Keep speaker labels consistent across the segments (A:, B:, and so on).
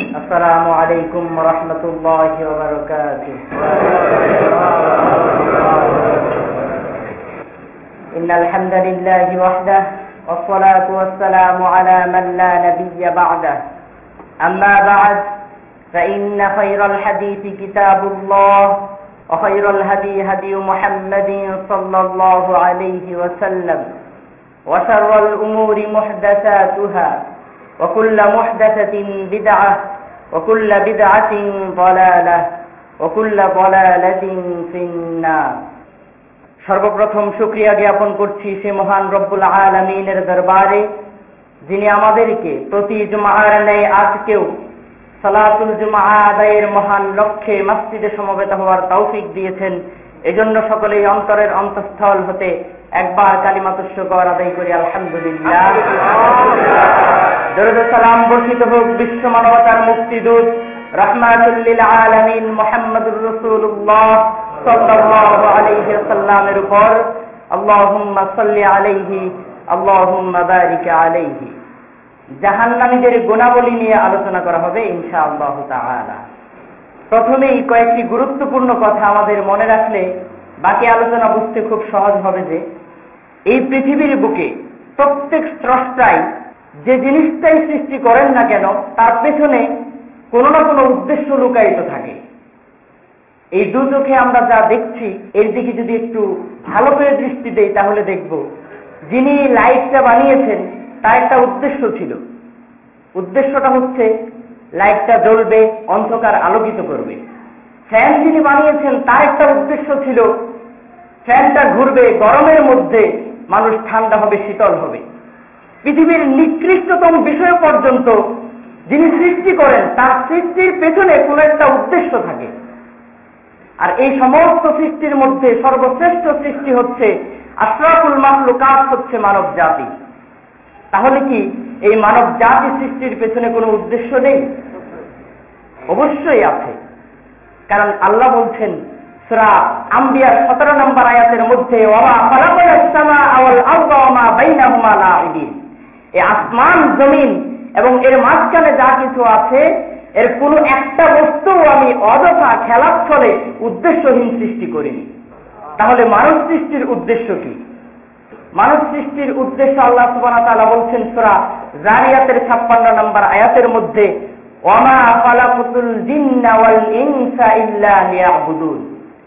A: السلام عليكم ورحمة الله وبركاته. إن الحمد لله وحده والصلاة والسلام على من لا نبي بعده. أما بعد فإن خير الحديث كتاب الله وخير الهدي هدي محمد صلى الله عليه وسلم وشر الأمور محدثاتها وكل محدثة بدعة وكل بدعة ضلالة وكل ضلالة في النار সর্বপ্রথম শুক্রিয়া জ্ঞাপন করছি সে মহান রব্বুল আলমিনের দরবারে যিনি আমাদেরকে প্রতি জুমার নেয় আজকেও সালাতুল জুমা আদায়ের মহান লক্ষ্যে মসজিদে সমবেত হওয়ার তৌফিক দিয়েছেন এজন্য সকলেই অন্তরের অন্তঃস্থল হতে একবার কালিমাতুস্যকর আদায় করি আলহামদুলিল্লাহ। দরুদ সালাম বর্ষিত হোক বিশ্ব মানবতার মুক্তিদূত রহমাতুল্লিল আলমিন মোহাম্মদুর রসুল্লাহ সাল্লাল্লাহু আলাইহি সাল্লামের উপর। আল্লাহুম্মা সাল্লি আলাইহি আল্লাহুম্মা বারিক আলাইহি। জাহান্নামীদের গুণাবলী নিয়ে আলোচনা করা হবে ইনশাআল্লাহ তাআলা। প্রথমেই কয়েকটি গুরুত্বপূর্ণ কথা আমাদের মনে রাখলে বাকি আলোচনা বুঝতে খুব সহজ হবে যে এই পৃথিবীর বুকে প্রত্যেক স্রষ্টাই যে জিনিসটাই সৃষ্টি করেন না কেন, তার পেছনে কোনো না কোনো উদ্দেশ্য লুকায়িত থাকে। এই দু চোখে আমরা যা দেখছি, এর দিকে যদি একটু ভালো করে দৃষ্টি দেই, তাহলে দেখব, যিনি লাইটটা বানিয়েছেন, তার একটা উদ্দেশ্য ছিল। উদ্দেশ্যটা হচ্ছে, লাইটটা জ্বলবে, অন্ধকার আলোকিত করবে। ফ্যান যিনি বানিয়েছেন, তার একটা উদ্দেশ্য ছিল, ফ্যানটা ঘুরবে গরমের মধ্যে মানুষ ঠান্ডা হবে, শীতল হবে। পৃথিবীর নিকৃষ্টতম বিষয় পর্যন্ত যিনি সৃষ্টি করেন, তার সৃষ্টির পেছনে কোন একটা উদ্দেশ্য থাকে। আর এই সমস্ত সৃষ্টির মধ্যে সর্বশ্রেষ্ঠ সৃষ্টি হচ্ছে, আশরাফুল মাহলুকাত হচ্ছে মানব জাতি। তাহলে কি এই মানব জাতি সৃষ্টির পেছনে কোনো উদ্দেশ্য নেই? অবশ্যই আছে। কারণ আল্লাহ বলছেন সুরা আম্বিয়ার সতেরো নম্বর আয়াতের মধ্যে আসমান, জমিন এবং এর মাঝখানে যা কিছু আছে, এর কোনো একটা বস্তু আমি অযথা খেলার ছলে উদ্দেশ্যহীন সৃষ্টি করিনি। তাহলে মানব সৃষ্টির উদ্দেশ্য কি? মানব সৃষ্টির উদ্দেশ্য আল্লাহ সুবাহ তালা বলছেন সুরা জারিয়াতের ছাপ্পান্ন নম্বর আয়াতের মধ্যে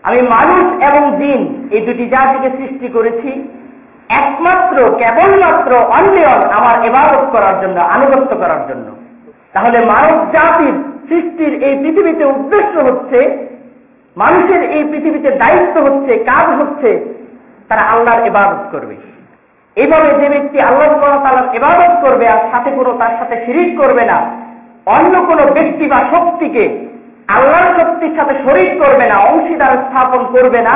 A: আমি মানুষ এবং জিন, এই দুটি জাতিকে সৃষ্টি করেছি। একমাত্র, কেবলমাত্র অন্যন আমার এবাদত করার জন্য, আনুগত্য করার জন্য। তাহলে মানব জাতির সৃষ্টির এই পৃথিবীতে উদ্দেশ্য হচ্ছে, মানুষের এই পৃথিবীতে দায়িত্ব হচ্ছে, কাজ হচ্ছে, তারা আল্লাহর এবাদত করবে। এইভাবে যে ব্যক্তি আল্লাহ তালার এবাদত করবে আর সাথে কোনো তার সাথে শিরিক করবে না, অন্য কোনো ব্যক্তি বা শক্তিকে আল্লাহর শক্তির সাথে শরিক করবে না, অংশীদার স্থাপন করবে না।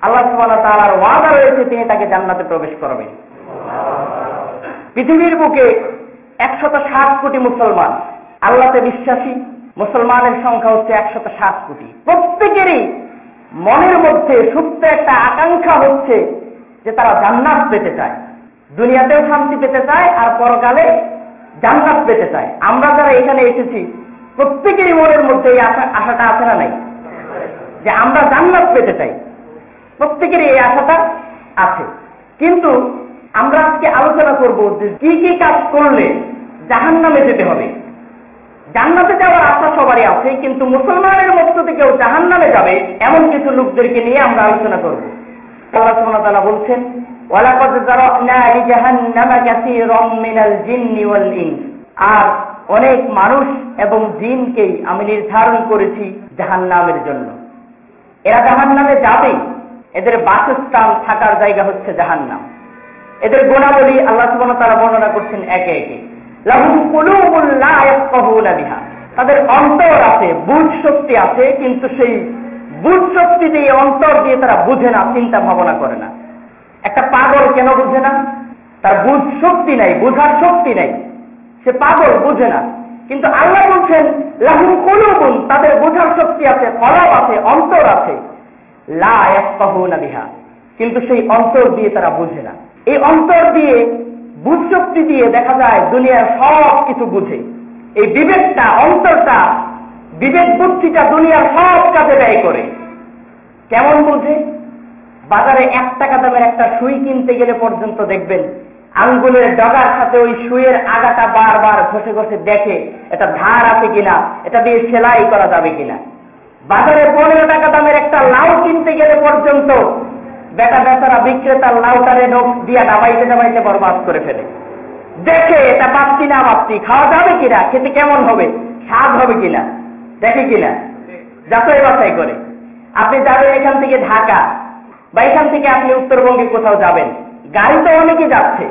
A: আল্লাহ তালার ওয়াদা রয়েছে, তিনি তাকে জান্নাতে প্রবেশ করবেন। পৃথিবীর বুকে একশত ষাট কোটি মুসলমান, আল্লাহতে বিশ্বাসী, মুসলমানের সংখ্যা হচ্ছে একশত ষাট কোটি। প্রত্যেকেরই মনের মধ্যে সুপ্ত একটা আকাঙ্ক্ষা হচ্ছে যে তারা জান্নাত পেতে চায়। দুনিয়াতেও শান্তি পেতে চায়, আর পরকালে জান্নাত পেতে চায়। আমরা যারা এখানে এসেছি প্রত্যেকেরই মনের মধ্যে এই আশাটা আছে না নাই? যে আমরা জান্নাত পেতে চাই। প্রত্যেকেরই এই আশাটা আছে। কিন্তু আমরা আজকে আলোচনা করব যে কি কি কাজ করলে জাহান নামে যেতে হবে। জান্নাতে যাওয়ার আশা সবারই আছে, কিন্তু মুসলমানের মধ্য থেকেও জাহান নামে যাবে এমন কিছু লোকদেরকে নিয়ে আমরা আলোচনা করব। আল্লাহ সুবহানাহু তাআলা বলছেন, ওয়ালাকাদ যারানা লিজাহান্নামা কাসীরাম মিনাল জিন্নি ওয়াল ইনস। আর অনেক মানুষ এবং জিনকেই আমি নির্ধারণ করেছি জাহান্নামের জন্য। এরা জাহান্নামে যাবে। এদের বাসস্থান থাকার জায়গা হচ্ছে জাহান্নাম। এদের গুণাবলী আল্লাহ সুবহানাহু তাআলা বর্ণনা করছেন একে একে। তাদের অন্তর আছে, বুঝ শক্তি আছে, কিন্তু সেই বুঝ শক্তি দিয়ে, অন্তর দিয়ে তারা বুঝে না, চিন্তা ভাবনা করে না। একটা পাগল কেন বুঝে না? তার বুঝ শক্তি নাই, বুঝার শক্তি নাই। সে পাগল, বুঝে না। কিন্তু আল্লাহ বলছেন, লাহুম কুলুবুন তাদের বোঝার শক্তি আছে কলব আছে, অন্তর আছে। লা বিহা। কিন্তু সেই অন্তর দিয়ে তারা বুঝে না। এই অন্তর দিয়ে, বুঝ শক্তি দিয়ে দেখা যায় দুনিয়ার সব কিছু বুঝে। এই বিবেকটা, অন্তরটা, বিবেক বুদ্ধিটা দুনিয়ার সব কাজে ব্যয় করে। কেমন বুঝে? বাজারে এক টাকা দামের একটা সুই কিনতে গেলে পর্যন্ত দেখবেন আঙ্গুলের ডগার সাথে ওই সুইয়ের আগাটা বারবার ঘষে ঘষে দেখে এটা ধার আছে কিনা, এটা দিয়ে সেলাই করা যাবে কিনা। বাজারে পনেরো টাকা দামের একটা লাউ কিনতে গেলে পর্যন্ত বেটা বেচারা বিক্রেতার লাউটারে নোখ দিয়া ডাবাইতে ডাবাইতে বরবাদ করে ফেলে। দেখে এটা পাচ্ছি না পাচ্ছি, খাওয়া যাবে কিনা, খেতে কেমন হবে, স্বাদ হবে কিনা, দেখে কিনা, যাচাই বাছাই করে। আপনি যাবেন এখান থেকে ঢাকা, বা এখান থেকে আপনি উত্তরবঙ্গে কোথাও যাবেন। গাড়ি তো অনেকে যাচ্ছে।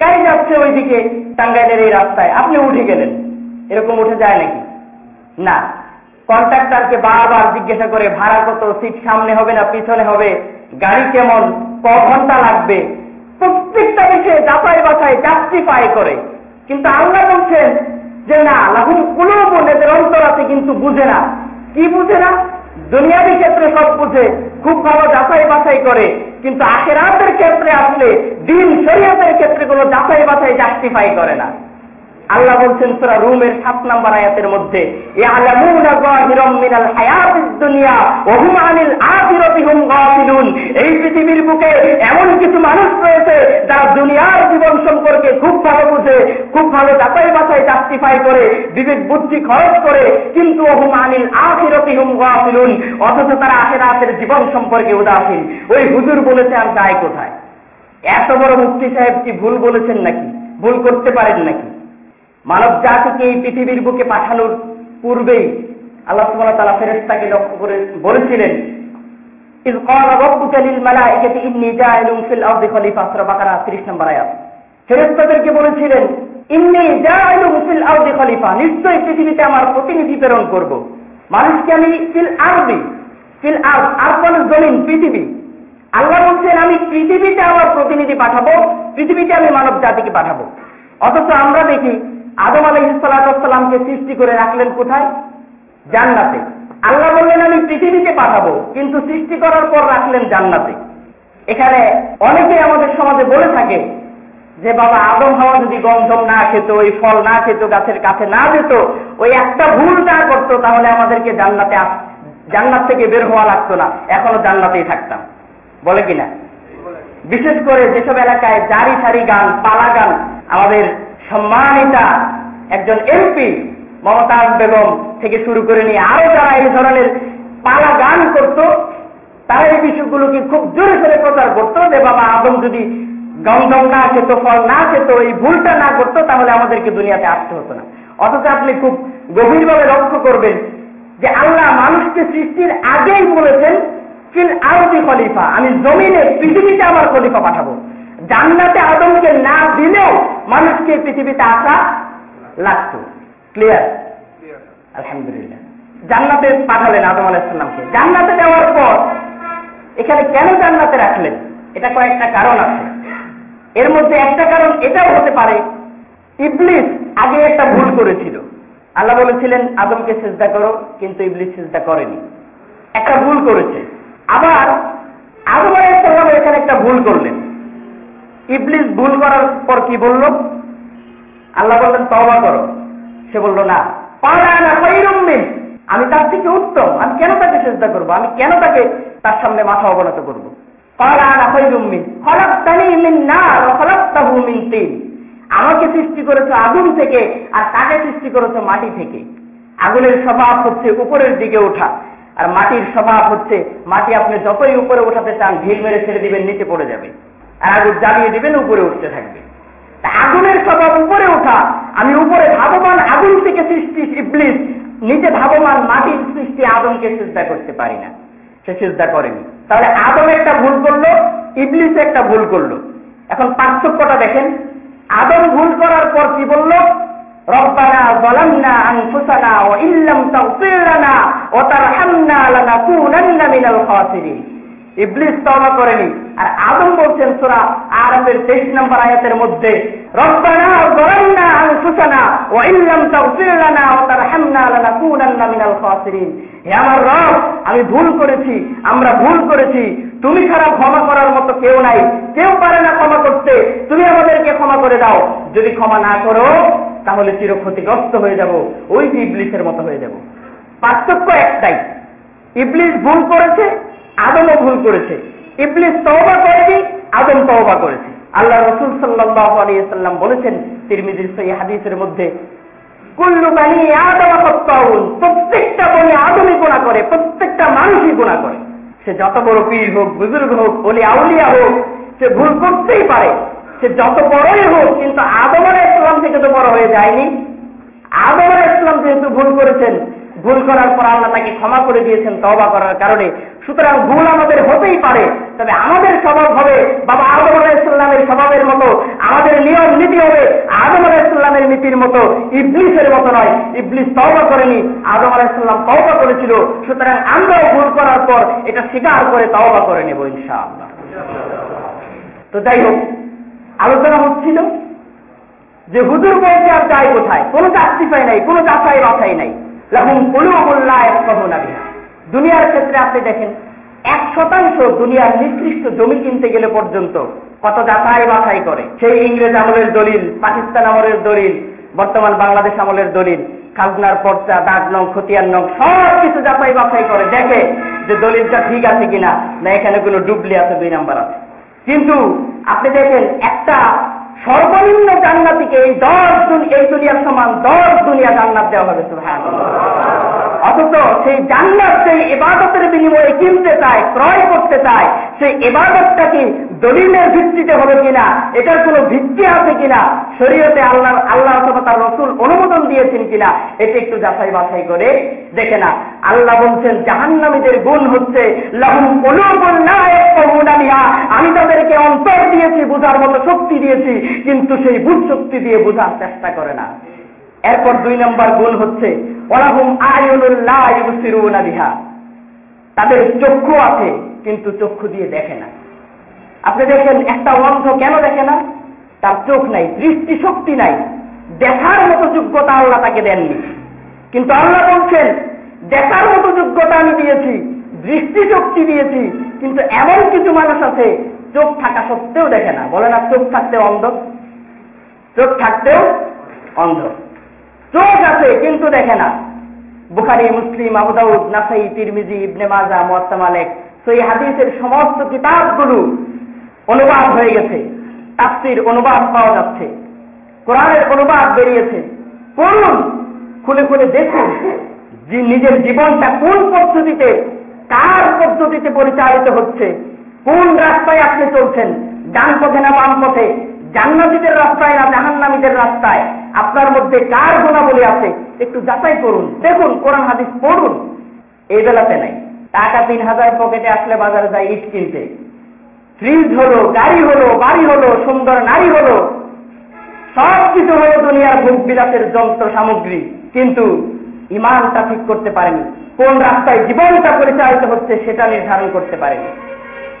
A: গাড়ি যাচ্ছে ওইদিকে, টাঙ্গাইলের এই রাস্তায়। আপনি উঠে গেলেন। এরকম উঠে যায় নাকি? না। কন্ট্রাক্টরকে বারবার জিজ্ঞাসা করে, ভাড়া কত? সিট সামনে হবে না পিছনে হবে? গাড়ি কেমন? ক ঘণ্টা লাগবে? প্রত্যেকটা বিষয়ে যাচাই বাছাই জাস্টিফাই করে। কিন্তু আল্লাহ বলছেন যে, না লাহুম কুলুবুন এদের অন্তর আছে কিন্তু বুঝে না। কি বুঝে না? দুনিয়াবি ক্ষেত্রে সব বুঝে, খুব ভালো যাচাই বাছাই করে, কিন্তু আখেরাতের ক্ষেত্রে আসলে দিন শরীয়তের ক্ষেত্রে কোনো যাচাই বাছাই জাস্টিফাই করে না। আল্লাহ বলছেন সুরা রুমের সাত নাম্বার আয়াতের মধ্যে এই পৃথিবীর বুকে এমন কিছু মানুষ রয়েছে যারা দুনিয়ার জীবন সম্পর্কে খুব ভালো বুঝে, খুব ভালো যাচাই বাছাই জাস্টিফাই করে, বিবেক বুদ্ধি খরচ করে, কিন্তু ওহুম আনিল আখিরতি হুম গাফিলুন, অথচ তারা আখেরাতের জীবন সম্পর্কে উদাসীন। ওই হুজুর বলেছে, আর যায় কোথায়? এত বড় মুফতি সাহেব কি ভুল বলেছেন নাকি? ভুল করতে পারেন নাকি? মানব জাতিকে এই পৃথিবীর বুকে পাঠানোর পূর্বেই আল্লাহ সুবহানাহু তাআলা ফেরেশতাকে লক্ষ্য করে বলেছিলেন ইজ ক্বালা রাব্বুকা লিল মালাইকাতি ইন্নী জাইলুন ফিল আরদি সূরা বাকারা 30 নম্বর আয়াত। ফেরেশতাদেরকে বলেছিলেন, ইন্নী জাইলুন ফিল আরদি খলিফা নিশ্চয়ই পৃথিবীতে আমার প্রতিনিধি প্রেরণ পৃথিবী। আল্লাহ বলছেন, আমি পৃথিবীতে আমার প্রতিনিধি পাঠাবো, পৃথিবীতে আমি মানব জাতিকে পাঠাবো। অথচ আমরা দেখি আদম আলহ ইসালাতামকে সৃষ্টি করে রাখলেন কোথায়? জান্নাতে। আল্লাহ বললেন, আমি পৃথিবীতে পাঠাবো। কিন্তু সৃষ্টি করার পর রাখলেন জান্নাতে। এখানে অনেকে আমাদের সমাজে বলে থাকে যে, বাবা, আদম হওয়া যদি গন্ধম না খেত, ওই ফল না খেত, গাছের কাছে না যেত, ওই একটা ভুল না করতো, তাহলে আমাদেরকে জান্নাতে জান্নাত থেকে বের হওয়া লাগতো না। এখনও জান্নাতেই থাকতাম। বলে কিনা? বিশেষ করে যেসব এলাকায় জারি সারি গান, পালা গান আমাদের সম্মানিতা একজন এমপি মমতাজ বেগম থেকে শুরু করে নিয়ে আরও যারা এই ধরনের পালা গান করত তারা এই বিষয়গুলোকে খুব জোরে সরে প্রচার করত যে, বাবা, আদম যদি গন্ধম না খেত, ফল না খেত, এই ভুলটা না করতো, তাহলে আমাদেরকে দুনিয়াতে আসতে হতো না। অথচ আপনি খুব গভীরভাবে লক্ষ্য করবেন যে, আল্লাহ মানুষকে সৃষ্টির আগেই বলেছেন, ফিল আরবি খলিফা। আমি জমিনে, পৃথিবীতে আমার খলিফা পাঠাবো। জান্নাতে আদমকে না দিলেও মানুষকে পৃথিবীতে আসা লাগতো। ক্লিয়ার আলহামদুলিল্লাহ। জান্নাতে পাঠালেন আদম আলাইসাল্লামকে জান্নাতে দেওয়ার পর এখানে কেন জান্নাতে রাখলেন? এটা কয়েকটা কারণ আছে। এর মধ্যে একটা কারণ এটাও হতে পারে ইবলিস আগে একটা ভুল করেছিল। আল্লাহ বলেছিলেন আদমকে চেষ্টা করো কিন্তু ইবলিস চেষ্টা করেনি। একটা ভুল করেছে। আবার আদম আলাইসাল্লাম এখানে একটা ভুল করলেন। ইবলিস ভুল করার পর কি বলল? আল্লাহ বললেন তবা করো। সে বলল, না। আমি তার থেকে উত্তম। আমি কেন তাকে চেষ্টা করব? আমি কেন তাকে তার সামনে মাথা অবনত করব? আমাকে সৃষ্টি করেছে আগুন থেকে, আর তাকে সৃষ্টি করেছে মাটি থেকে? আগুনের স্বভাব হচ্ছে উপরের দিকে ওঠা। আর মাটির স্বভাব হচ্ছে, মাটি আপনি যতই উপরে ওঠাতে চান ঢিল মেরে ছেড়ে দিবেন, নিচে পড়ে যাবে। আগুন জ্বালিয়ে দিবেন, উপরে উঠতে থাকবে আগুনের স্বভাব উপরে ওঠা, আমি উপরে ধাবমান আগুন থেকে সৃষ্টি ইবলিস, নিচে ধাবমান মাটির সৃষ্টি আদমকে চিন্তা করতে পারি না। সে চিন্তা করেনি। তাহলে আদম একটা ভুল করল, ইবলিস একটা ভুল করল। এখন পার্থক্যটা দেখেন। আদম ভুল করার পর কি বলল? রব্বানা আনফুসানা ওয়া ইল্লাম তাগফির লানা ওয়া তারহামনা লানাকুনান্না মিনাল খাসিরিন। ইবলিস তওবা করেনি। আর আদম বলছেন, সূরা আরাফের 23 নম্বর আয়াতের মধ্যে, রব্বানা যালামনা আনফুসানা ওয়া ইল্লাম তাগফির লানা ওয়া তারহামনা লানাকুনান্না মিনাল খাসিরিন। হে আমার রব, আমি ভুল করেছি, আমরা ভুল করেছি। তুমি ছাড়া ক্ষমা করার মতো কেউ নাই। কেউ পারে না ক্ষমা করতে। তুমি আমাদেরকে ক্ষমা করে দাও। যদি ক্ষমা না করো, তাহলে চির ক্ষতিগ্রস্ত হয়ে যাব। ওই ইবলিসের মতো হয়ে যাব। পার্থক্য একটাই। ইবলিস ভুল করেছে আদমও ভুল করেছে। ইবলিস তওবা করেনি, আদম তওবা করেছে। আল্লাহ রসুল সাল্লাহ আলিয়াল্লাম বলেছেন তিরমিজির সেই হাদিসের মধ্যে, কুল্লু বানি আদম সত্তাউন প্রত্যেকটা বনি আদমই গুণা করে, প্রত্যেকটা মানুষই গুণা করে। সে যত বড় পীর হোক, বুজুর্গ হোক বলি আউলিয়া হোক, সে ভুল করতেই পারে। সে যত বড়ই হোক, কিন্তু আদম আলাহ ইসলাম থেকে তো বড় হয়ে যায়নি। আদম আলাহ ইসলাম যেহেতু ভুল করেছেন ভুল করার পর আল্লাহ তাকে ক্ষমা করে দিয়েছেন তবা করার কারণে। সুতরাং ভুল আমাদের হতেই পারে, তবে আমাদের স্বভাব হবে বাবা আদম আলাহ ইসলামের স্বভাবের মতো, আমাদের নিয়ম নীতি হবে আদম আলাহ ইসলামের নীতির মতো, ইবলিসের মতো নয়। ইবলিস তবা করেনি, আদম আলাহ ইসলাম তবা করেছিল। সুতরাং আমরাও ভুল করার পর এটা স্বীকার করে তবা করে নেব ইনশাআল্লাহ। তো যাই হোক, আলোচনা হচ্ছিল যে হুজুর বলছে আর যায় কোথায়? কোনো চাকরিফাই নাই, কোনো যাচাই বাছাই নাই। দুনিয়ার ক্ষেত্রে আপনি দেখেন, এক শতাংশ দুনিয়ার নির্দিষ্ট জমি কিনতে গেলে পর্যন্ত কত যাচাই বাছাই করে। সেই ইংরেজ আমলের দলিল, পাকিস্তান আমলের দলিল, বর্তমান বাংলাদেশ আমলের দলিল, খাজনার পর্চা, দাগ নং, খতিয়ান নং, সব কিছু যাচাই বাছাই করে দেখে যে দলিলটা ঠিক আছে কিনা, না এখানে কোনো ডুবলি আছে, দুই নাম্বার আছে। কিন্তু আপনি দেখেন, একটা সর্বনিম্ন জান্নাতিকে এই দশ এই দুনিয়ার সমান দশ দুনিয়া জান্নাত দেওয়া হবে অথচ সেই জান্নাত সেই এবাদতের বিনিময়ে কিনতে চায়, ক্রয় করতে চায়, সেই এবাদতটা কি দলিলের ভিত্তিতে হবে কিনা, এটার কোন ভিত্তি আছে কিনা, শরীয়তে আল্লাহ আল্লাহ অথবা তার রসুল অনুমোদন দিয়েছেন কিনা, এটা একটু যাচাই বাছাই করে দেখে না। আল্লাহ বলছেন, জাহান্নামীদের গুণ হচ্ছে আমি তাদেরকে অন্তর দিয়েছি, বোঝার মতো শক্তি দিয়েছি, কিন্তু সেই বুঝ শক্তি দিয়ে বোঝার চেষ্টা করে না। এরপর দুই নম্বর গুণ হচ্ছে তাদের চক্ষু আছে, কিন্তু চক্ষু দিয়ে দেখে না। আপনি দেখেন, একটা অন্ধ কেন দেখে না? তার চোখ নাই দৃষ্টি শক্তি নাই। দেখার মতো যোগ্যতা আল্লাহ তাকে দেননি। কিন্তু আল্লাহ বলছেন, দেখার মতো যোগ্যতা আমি দিয়েছি দৃষ্টি শক্তি দিয়েছি, কিন্তু এমন কিছু মানুষ আছে, চোখ থাকা সত্ত্বেও দেখে না। বলে না চোখ থাকতে অন্ধ? চোখ থাকতেও অন্ধ। চোখ আছে, কিন্তু দেখে না। বুখারি, মুসলিম আবুদাউদ নাসাই, তিরমিজি, ইবনে মাজা মোয়াত্তা মালেক সেই হাদিসের সমস্ত কিতাবগুলো অনুবাদ হয়ে গেছে। তাফসির অনুবাদ পাওয়া যাচ্ছে। কোরআনের অনুবাদ বেরিয়েছে। পড়ুন, খুলে খুলে দেখুন নিজের জীবনটা কোন পদ্ধতিতে, কার পদ্ধতিতে পরিচালিত হচ্ছে। কোন রাস্তায় আপনি চলছেন? ডান পথে না বাম পথে? জান্নাতিদের রাস্তায় না জাহান্নামীদের রাস্তায়? আপনার মধ্যে কার গুণাবলী আছে, একটু যাচাই করুন। দেখুন, কোরআন, হাদিস পড়ুন। এই বেলাতে নাই। টাকা তিন হাজার পকেটে আসলে বাজারে যায় ইট কিনতে। ফ্রিজ হলো, গাড়ি হলো, বাড়ি হলো, সুন্দর নারী হলো। সব কিছু হলো দুনিয়ার ভোগ বিলাসের যন্ত্র সামগ্রী। কিন্তু ইমানটা ঠিক করতে পারেনি। কোন রাস্তায় জীবনটা পরিচালিত হচ্ছে সেটা নির্ধারণ করতে পারেনি।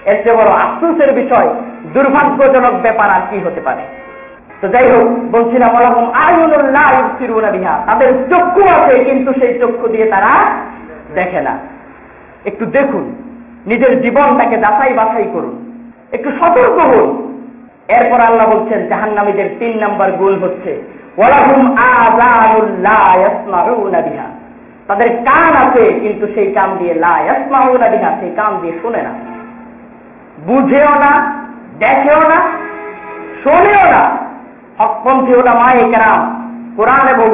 A: এর চেয়ে বড় আফসোসের বিষয়, দুর্ভাগ্যজনক ব্যাপার আর কি হতে পারে? তো যাই হোক বলছিলাম ওরকম আয়ুল্লাহ বিহা। তাদের চক্ষু আছে, কিন্তু সেই চক্ষু দিয়ে তারা দেখে না। একটু দেখুন, নিজের জীবনটাকে যাচাই বাছাই করুন। একটু সতর্ক হন। এরপর আল্লাহ বলছেন, জাহান্নামীদের তিন নাম্বার গুণ হচ্ছে বিহা। তাদের কান আছে, কিন্তু সেই কান দিয়ে বিহা, সেই কান দিয়ে শুনে না। বুঝেও না, দেখেও না, শোনেও না। হকপন্থী ওটা মায়ে কেরাম, কোরআন এবং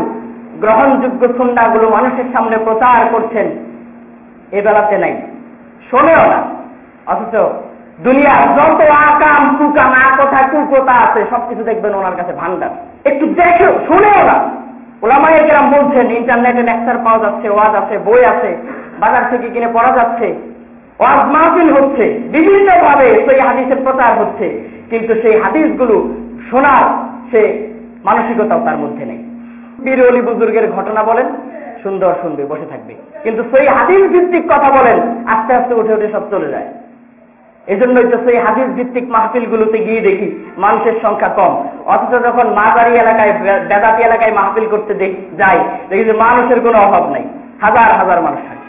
A: গ্রহণযোগ্যগুলো মানুষের সামনে প্রচার করছেন, এ বেলাতে নাই। শোনেও না। অথচ দুনিয়ার যত আকাম, কুকাম কথা কুকতা আছে, সবকিছু দেখবেন ওনার কাছে ভান্ডার। একটু দেখেও, শুনেও না। ওলামাই গ্রাম বলছেন, ইন্টারনেটে লেকচার পাওয়া যাচ্ছে, ওয়াজ আছে, বই আছে, বাজার থেকে কিনে পড়া যাচ্ছে, ওয়াজ মাহফিল হচ্ছে বিভিন্ন ভাবে সেই হাদিসের প্রচার হচ্ছে, কিন্তু সেই হাদিসগুলো শোনার সে মানসিকতাও তার মধ্যে নেই। বীর অলি বুজুর্গের ঘটনা বলেন, সুন্দর শুনবে, বসে থাকবে। কিন্তু সেই হাদিস ভিত্তিক কথা বলেন, আস্তে আস্তে উঠে উঠে সব চলে যায়। এই জন্যই তো সেই হাদিস ভিত্তিক মাহফিলগুলোতে গিয়ে দেখি, মানুষের সংখ্যা কম। অথচ যখন মাঝারি এলাকায়, বেদাতি এলাকায় মাহফিল করতে যাই দেখি যে মানুষের কোনো অভাব নাই। হাজার হাজার মানুষ থাকে।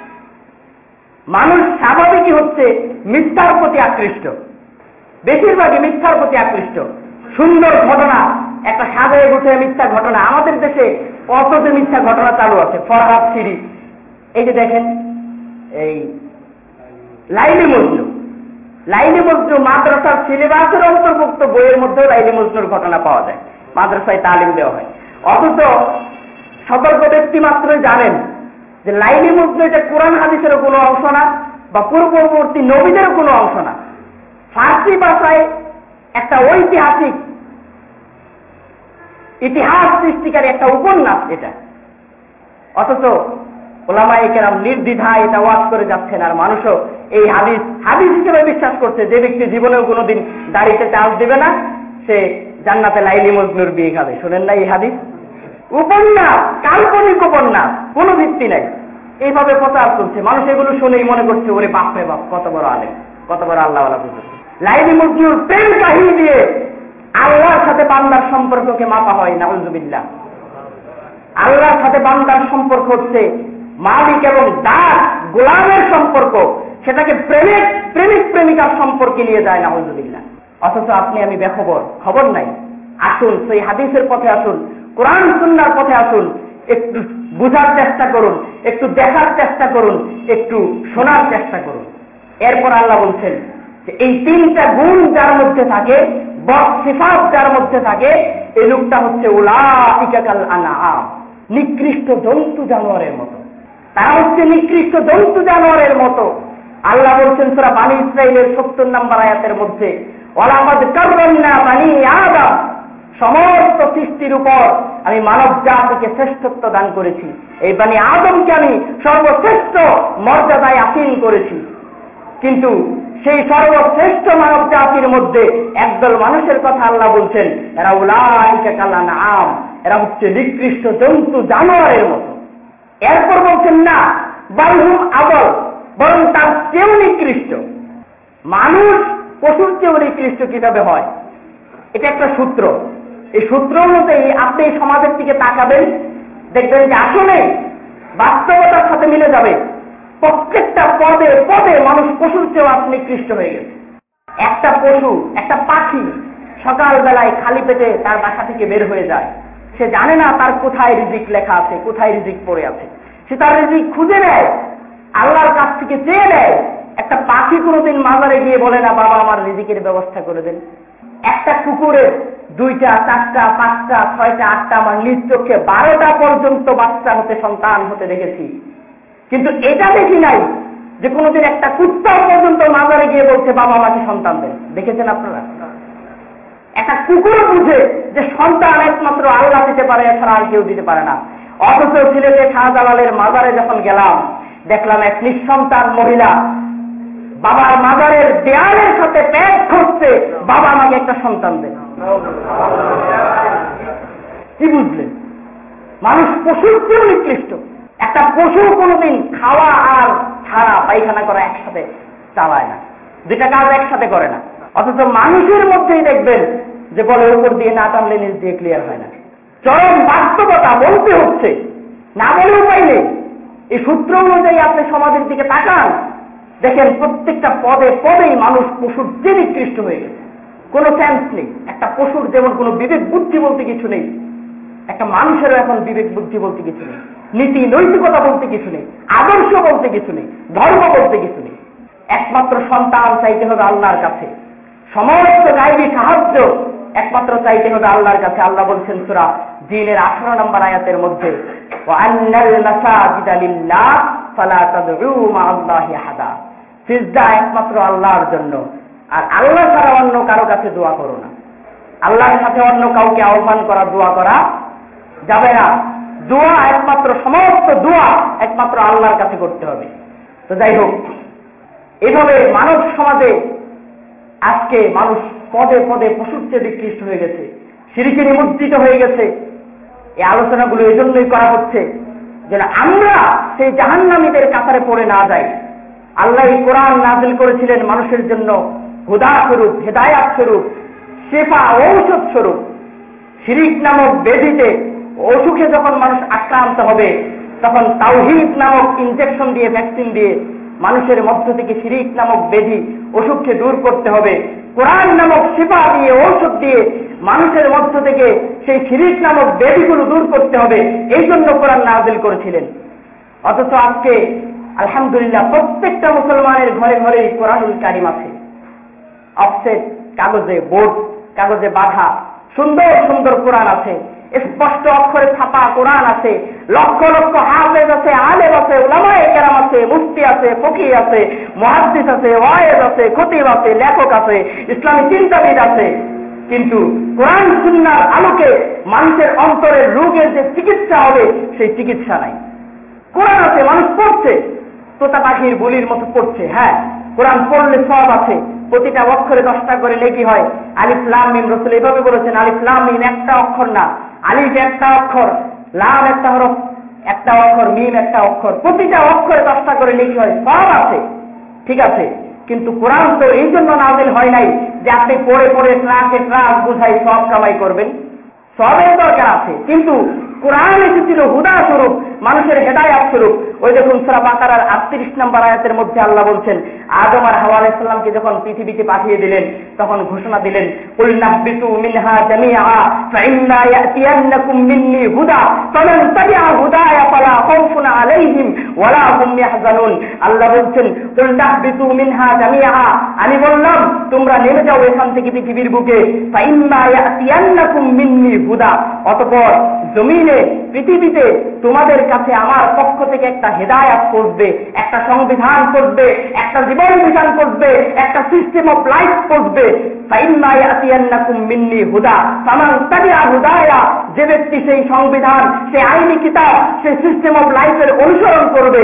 A: মানুষ স্বাভাবিকই হচ্ছে মিথ্যার প্রতি আকৃষ্ট। বেশিরভাগই মিথ্যার প্রতি আকৃষ্ট। সুন্দর ঘটনা একটা সাজায় গুছে মিথ্যা ঘটনা। আমাদের দেশে কত যে মিথ্যা ঘটনা চালু আছে ফরহাদ সিরি এই যে দেখেন, এই লাইলি মজনু। লাইলি মজনু মাদ্রাসার সিলেবাসের অন্তর্ভুক্ত বইয়ের মধ্যেও লাইলি মজনুর ঘটনা পাওয়া যায়। মাদ্রাসায় তালিম দেওয়া হয়। অথচ সতর্ক ব্যক্তি মাত্রই জানেন যে লাইলি মজনু এটা কোরআন হাদিসেরও কোনো অংশ না বা পূর্ববর্তী নবীদের কোনো অংশ না। ফার্সি ভাষায় একটা ঐতিহাসিক ইতিহাস সৃষ্টিকারী একটা উপন্যাস এটা। অথচ ওলামাই কেরাম নির্দ্বিধায় এটা ওয়াজ করে যাচ্ছেন আর মানুষও এই হাদিস হাদিস হিসেবে বিশ্বাস করছে, যে ব্যক্তি জীবনেও কোনোদিন দাড়িতে চান্স দেবে না, সে জান্নাতে লাইলি মজনুর বিয়ে খাবে। শোনেন না এই হাদিস? উপন্যাস, কাল্পনিক উপন্যাস, কোনো ভিত্তি নাই। এইভাবে প্রচার করছে মানুষ এগুলো শুনেই মনে করছে, ওরে বাপরে বাপ, কত বড় আলেম, কত বড় আল্লাহ বুঝে লাইলি মজনুর প্রেম কাহিনী দিয়ে আল্লাহর সাথে বান্দার সম্পর্ককে মাপা হয়, নাউজুবিল্লাহ। আল্লাহর সাথে বান্দার সম্পর্ক হচ্ছে মালিক এবং দাস, গোলামের সম্পর্ক। সেটাকে প্রেমিক প্রেমিক, প্রেমিকার সম্পর্কে নিয়ে যায়, নাউজুবিল্লাহ। অথচ আপনি আমি বেখবর, খবর নাই। আসুন, সেই হাদিসের পথে আসুন, কোরআন, সুন্নার পথে আসুন, একটু বুঝার চেষ্টা করুন, একটু দেখার চেষ্টা করুন, একটু শোনার চেষ্টা করুন। এরপর আল্লাহ বলছেন এই তিনটা গুণ যার মধ্যে থাকে যার মধ্যে থাকে, এই লোকটা হচ্ছে উলা ইকাকাল আনা নিকৃষ্ট জন্তু জানোয়ারের মতো। তারা হচ্ছে নিকৃষ্ট জন্তু জানোয়ারের মতো। আল্লাহ বলছেন, সুরা বানি ইসরায়েলের সত্তর নাম্বার আয়াতের মধ্যে ওলামাদ না বাণী আদম, সমস্ত সৃষ্টির উপর আমি মানব জাতিকে শ্রেষ্ঠত্ব দান করেছি। এই বাণী আদমকে আমি সর্বশ্রেষ্ঠ মর্যাদায় আসীন করেছি। কিন্তু সেই সর্বশ্রেষ্ঠ মানব জাতির মধ্যে একদল মানুষের কথা আল্লাহ বলছেন, এরা উলাইকা কালান আম, এরা হচ্ছে নিকৃষ্ট জন্তু জানোয়ারের মতো। এরপর বলছেন, না বালহুম আবল বরং তার চেয়েও নিকৃষ্ট। মানুষ, পশুর চেয়েও নিকৃষ্ট কীভাবে হয়? এটা একটা সূত্র। এই সূত্র অনুযায়ী আপনি এই সমাজের দিকে তাকাবেন, দেখবেন যে আসলে বাস্তবতার সাথে মিলে যাবে। প্রত্যেকটা পদে পদে মানুষ পশুর চেয়েও আপনি কৃষ্ট হয়ে গেছে একটা পশু, একটা পাখি সকালবেলায় খালি পেটে তার বাসা থেকে বের হয়ে যায়। সে জানে না তার কোথায় রিজিক লেখা আছে, কোথায় রিজিক পড়ে আছে। সে তার রিজিক খুঁজে নেয়, আল্লাহর কাছ থেকে চেয়ে নেয়। একটা পাখি কোনোদিন মাজারে গিয়ে বলে, না, বাবা, আমার রিজিকের ব্যবস্থা করে দেন। একটা কুকুরের দুইটা, চারটা, পাঁচটা, ছয়টা, আটটা, আমার নিজ চোখে বারোটা পর্যন্ত বাচ্চা হতে, সন্তান হতে দেখেছি। কিন্তু এটা দেখি নাই যে কোনোদিন একটা কুত্তা পর্যন্ত মাজারে গিয়ে বলছে, বাবা আমাকে সন্তান দেন? দেখেছেন আপনারা? একটা কুকুরও বুঝে যে সন্তান একমাত্র আল্লাহ দিতে পারে, এছাড়া আর কেউ দিতে পারে না। অথচ সিলেটে শাহজালালের মাজারে যখন গেলাম, দেখলাম এক নিঃসন্তান মহিলা বাবার মাজারের দেয়ালের সাথে প্যাক করছে বাবা, আমাকে একটা সন্তান দেন। কি বুঝলেন? মানুষ পশুর চেয়েও নিকৃষ্ট। একটা পশু কোনোদিন খাওয়া আর ছাড়া পায়খানা করা একসাথে চালায় না। দুইটা কাজ একসাথে করে না। অথচ মানুষের মধ্যেই দেখবেন যে বলে উপর দিয়ে না টানলে নিজ দিয়ে ক্লিয়ার হয় না। চরম বাস্তবতা বলতে হচ্ছে। না বলে উপায় নেই। এই সূত্র অনুযায়ী আপনি সমাজের দিকে তাকান, দেখেন প্রত্যেকটা পদে পদেই মানুষ পশুর যে নিকৃষ্ট হয়ে গেছে। কোনো সেন্স নেই। একটা পশুর যেমন কোনো বিবেক বুদ্ধি বলতে কিছু নেই, একটা মানুষেরও এখন বিবেক বুদ্ধি বলতে কিছু নেই। নীতি, নৈতিকতা বলতে কিছু নেই, আদর্শ বলতে কিছু নেই, ধর্ম বলতে কিছু নেই। একমাত্র সন্তান চাইতে হবে আল্লাহর কাছে। সমস্ত গাইবী সাহায্য একমাত্র চাইতে হবে আল্লাহর কাছে। আল্লাহ বলছেন সুরা জিনের আঠারো নম্বর আয়াতের মধ্যে একমাত্র আল্লাহর জন্য। আর আল্লাহ ছাড়া অন্য কারও কাছে দোয়া করো না। আল্লাহর সাথে অন্য কাউকে আহ্বান করা, দোয়া করা যাবে না। দোয়া একমাত্র সমস্ত দোয়া একমাত্র আল্লাহর কাছে করতে হবে। তো যাই হোক, এভাবে মানব সমাজে আজকে মানুষ পদে পদে পশুর চেয়ে বিকৃষ্ট হয়ে গেছে সিরিকে নিমজ্জিত হয়ে গেছে। এই আলোচনাগুলো এই জন্যই করা হচ্ছে যেন আমরা সেই জাহান্নামীদের কাতারে পড়ে না যাই। আল্লাহ কোরআন নাজিল করেছিলেন মানুষের জন্য হুদা স্বরূপ, হেদায়াত স্বরূপ, শেফা ঔষধ স্বরূপ। শিরিক নামক বেদিতে অসুখে যখন মানুষ আক্রান্ত হবে, তখন তাওহিদ নামক ইনজেকশন দিয়ে ভ্যাকসিন দিয়ে মানুষের মধ্য থেকে শিরিক নামক বেধি অসুখকে দূর করতে হবে। কোরআন নামক শিপা দিয়ে, ঔষধ দিয়ে মানুষের মধ্য থেকে সেই শিরিক নামক বেদিগুলো দূর করতে হবে। এই জন্য কোরআন নাজিল করেছিলেন। অথচ আজকে, আলহামদুলিল্লাহ, প্রত্যেকটা মুসলমানের ঘরে ঘরে কোরআনুল কারিম আছে। অফসেট, কাগজে বোর্ড, কাগজে বাধা, সুন্দর সুন্দর কোরআন আছে। স্পষ্ট অক্ষরে ছাপা কোরআন আছে, লক্ষ লক্ষ হাফেজ আছে, আলেম আছে ওলামায় কেরাম আছে, মুফতি আছে ফকি আছে, মহাদ্দিস আছে, ওয়ায়েজ আছে, খতিব আছে, লেখক আছে, ইসলামী চিন্তাবিদ আছে। কিন্তু কোরআন সুন্নার আলোকে মানুষের অন্তরের রোগের যে চিকিৎসা হবে, সেই চিকিৎসা নাই। কোরআন আছে, মানুষ পড়ছে তোতা পাখির বলির মতো পড়ছে হ্যাঁ কোরআন পড়লে সব আছে। প্রতিটা অক্ষরে দশটা করে লেগি হয়, আলিফ লাম মিম, রসুল এভাবে বলেছেন, আলিফ লাম মিম একটা অক্ষর না আলিফ একটা অক্ষর, লাল একটা হরফ, একটা অক্ষর, মিম একটা অক্ষর, প্রতিটা অক্ষরে দশটা করে লিখি হয়, সব আছে, ঠিক আছে। কিন্তু কোরআন তো এই জন্য নাজিল হয় নাই যে আপনি পড়ে পড়ে ট্রাকে ট্রাক বুঝাই সব কামাই করবেন। সবের দরকার আছে, কিন্তু কোরআন এসেছিল হুদা স্বরূপ মানুষের হেদায়াত স্বরূপ। ওই দেখুন সুরা বাকারার আটত্রিশ নম্বর আয়াতের মধ্যে আল্লাহ বলছেন, আদম আর হাওয়া আলাইসাল্লামকে যখন পৃথিবীতে পাঠিয়ে দিলেন, তখন ঘোষণা দিলেন, কুল নাহবিতু মিনহা জামিআ ইয়াতিয়ান্নাকুম মিন্নি হুদা, ফামান তাবিআ হুদায়া ফালা খাউফুন আলাইহিম ওয়ালা হুম ইয়াহজানুন। আল্লাহ বলছেন, কুল নাহবিতু মিনহা জামিআ, আমি বললাম, তোমরা নেমে যাও এখান থেকে পৃথিবীর বুকে ফাইন্না ইয়াতিয়ান্নাকুম মিন্নি হুদা, অতঃপর জমিনে, পৃথিবীতে তোমাদের কাছে আমার পক্ষ থেকে একটা হেদায়াত করবে, একটা সংবিধান করবে, একটা জীবন বিধান করবে, একটা সিস্টেম অফ লাইফ করবে। মিন্নি হুদা হুদায়া, যে ব্যক্তি সেই সংবিধান সেই আইনি কিতাব সেই সিস্টেম অফ লাইফের অনুসরণ করবে।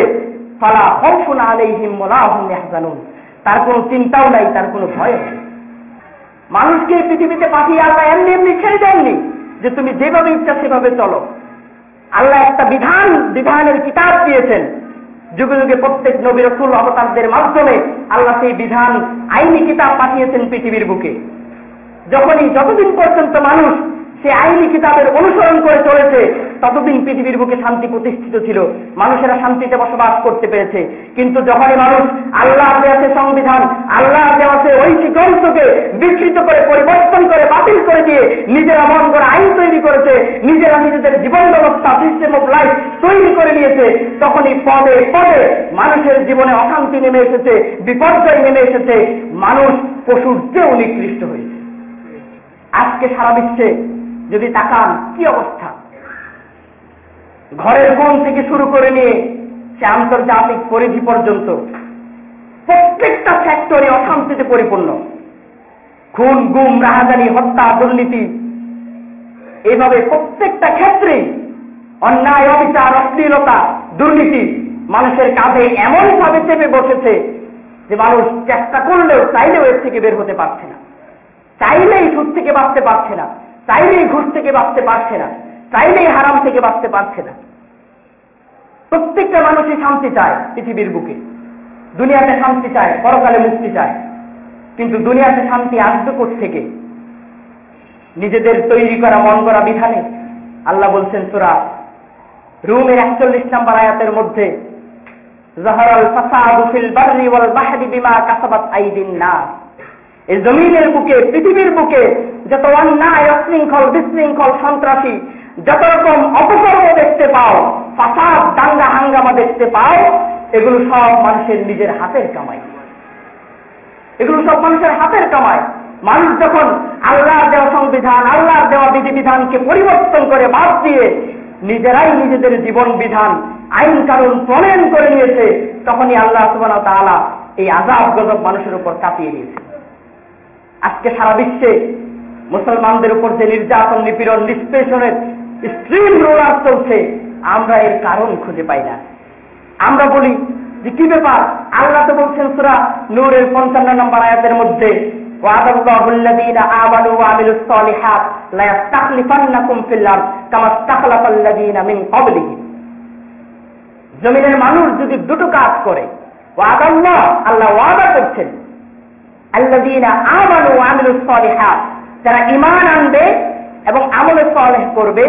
A: ফালা খৌফুন আলাইহিম ওয়ালাহুম ইয়াহজানুন। তার কোনো চিন্তাও নাই, তার কোনো ভয় মানুষকে পৃথিবীতে পাঠিয়ে আল্লাহ এমনি এমনি ছেড়ে দেননি যে তুমি যেভাবে ইচ্ছা সেভাবে চলো। আল্লাহ একটা বিধান, বিধানের কিতাব দিয়েছেন। যুগে যুগে প্রত্যেক নবী রসুল অবতারদের মাধ্যমে আল্লাহ সেই বিধান, আইনি কিতাব পাঠিয়েছেন পৃথিবীর বুকে। যখনই, যতদিন পর্যন্ত মানুষ সে আইনি কিতাবের অনুসরণ করে চলেছে, ততদিন পৃথিবীর বুকে শান্তি প্রতিষ্ঠিত ছিল, মানুষেরা শান্তিতে বসবাস করতে পেরেছে। কিন্তু যখনই মানুষ আল্লাহ দেওয়াছে সংবিধান আল্লাহ দেওয়াছে ঐশী গ্রন্থকে বিকৃত করে, পরিবর্তন করে, বাতিল করে দিয়ে নিজেরা মন করে আইন তৈরি করেছে, নিজেরা নিজেদের জীবন ব্যবস্থা সিস্টেম অফ লাইফ তৈরি করে নিয়েছে, তখনই পদে পদে মানুষের জীবনে অশান্তি নেমে এসেছে, বিপর্যয় নেমে এসেছে। মানুষ পশুর চেয়েও নিকৃষ্ট হয়েছে। আজকে সারা বিশ্বে যদি তাকান, কি অবস্থা? ঘরের গুণ থেকে শুরু করে নিয়ে সে আন্তর্জাতিক পরিধি পর্যন্ত প্রত্যেকটা সেক্টরে অশান্তিতে পরিপূর্ণ। খুন, গুম, রাহাজানি, হত্যা, দুর্নীতি এইভাবে প্রত্যেকটা ক্ষেত্রে অন্যায়, অবিচার, অশ্লীলতা, দুর্নীতি মানুষের কাঁধে এমন ভাবে চেপে বসেছে যে মানুষ চেষ্টা করলেও, চাইলেও এর থেকে বের হতে পারছে না। চাইলেই সুদ থেকে বাঁচতে পারছে না। চাইলেই ঘুষ থেকে বাঁচতে পারছে না, চাইলেই হারাম থেকে বাঁচতে পারছে না। প্রত্যেকটা মানুষই শান্তি চায় পৃথিবীর বুকে। দুনিয়াতে শান্তি চায়, পরকালে মুক্তি চায়। কিন্তু দুনিয়াতে শান্তি আসবে থেকে নিজেদের তৈরি করা, মন করা বিধানে। আল্লাহ বলছেন, সুরা রুমের একচল্লিশ নাম্বার আয়াতের মধ্যে, জহরাল ফাসাদু বাহরি বিমা কাসাবাত আইদিন নাস। এই জমিনের বুকে, পৃথিবীর বুকে যত অন্যায়, অশৃঙ্খল, বিশৃঙ্খল সন্ত্রাসী, যত রকম অপকর্ম দেখতে পাও, ফাসাদ, দাঙ্গা, হাঙ্গামা দেখতে পাও, এগুলো সব মানুষের নিজের হাতের কামাই। এগুলো সব মানুষের হাতের কামাই। মানুষ যখন আল্লাহর দেওয়া সংবিধান, আল্লাহর দেওয়া বিধিবিধানকে পরিবর্তন করে বাদ দিয়ে নিজেরাই নিজেদের জীবন বিধান, আইন কানুন প্রণয়ন করে নিয়েছে, তখনই আল্লাহ সুবাহ তালা এই আজাব গজব মানুষের উপর কাটিয়ে দিয়েছে। আজকে সারা বিশ্বে মুসলমানদের উপর যে নির্যাতন, নিপীড়ন, নিষ্পেষণের স্ট্রিম রোলার চলছে, আমরা এর কারণ খুঁজে পাই না। আমরা বলি যে কি ব্যাপার? আল্লাহ তো বলছেন সুরা নূরের পঞ্চান্ন নম্বর আয়াতের মধ্যে জমিনের মানুষ যদি দুটো কাজ করে আল্লাহ ওয়াদা করছেন। যারা ইমান আনবে এবং আমলে সলেহ করবে